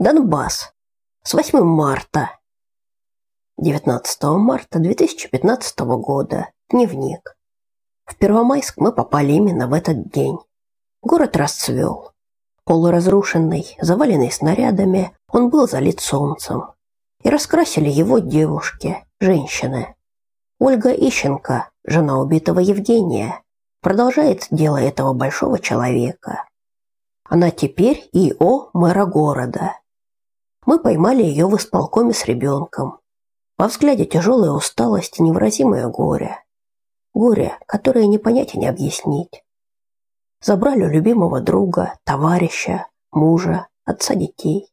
Донбасс. С 8 марта. 19 марта 2015 года. Дневник. В Первомайск мы попали именно в этот день. Город расцвел. Полуразрушенный, заваленный снарядами, он был залит солнцем. И раскрасили его девушки, женщины. Ольга Ищенко, жена убитого Евгения, продолжает дело этого большого человека. Она теперь ИО мэра города. Мы поймали ее в исполкоме с ребенком. Во взгляде тяжелая усталость и невыразимое горе. Горе, которое не понять и не объяснить. Забрали любимого друга, товарища, мужа, отца детей.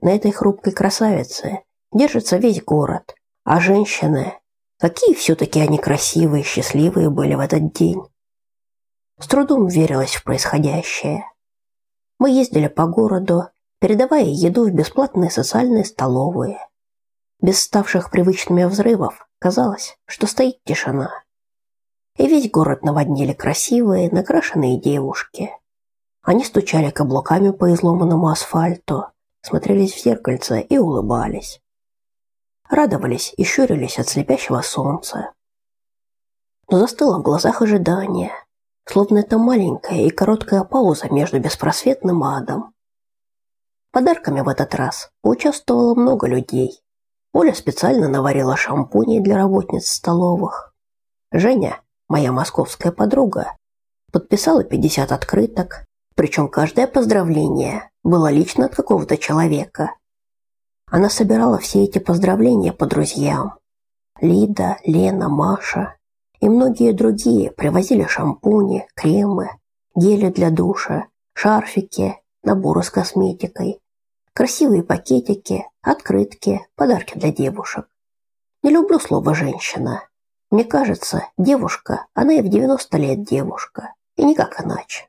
На этой хрупкой красавице держится весь город, а женщины, какие все-таки они красивые счастливые были в этот день. С трудом верилось в происходящее. Мы ездили по городу, передавая еду в бесплатные социальные столовые. Без ставших привычными взрывов казалось, что стоит тишина. И весь город наводнили красивые, накрашенные девушки. Они стучали каблуками по изломанному асфальту, смотрелись в зеркальце и улыбались. Радовались и щурились от слепящего солнца. Но застыло в глазах ожидание, словно это маленькая и короткая пауза между беспросветным адом Подарками в этот раз участвовало много людей. Оля специально наварила шампуней для работниц столовых. Женя, моя московская подруга, подписала 50 открыток, причем каждое поздравление было лично от какого-то человека. Она собирала все эти поздравления по друзьям. Лида, Лена, Маша и многие другие привозили шампуни, кремы, гели для душа, шарфики, наборы с косметикой, Красивые пакетики, открытки, подарки для девушек. Не люблю слово «женщина». Мне кажется, девушка, она и в 90 лет девушка. И никак иначе.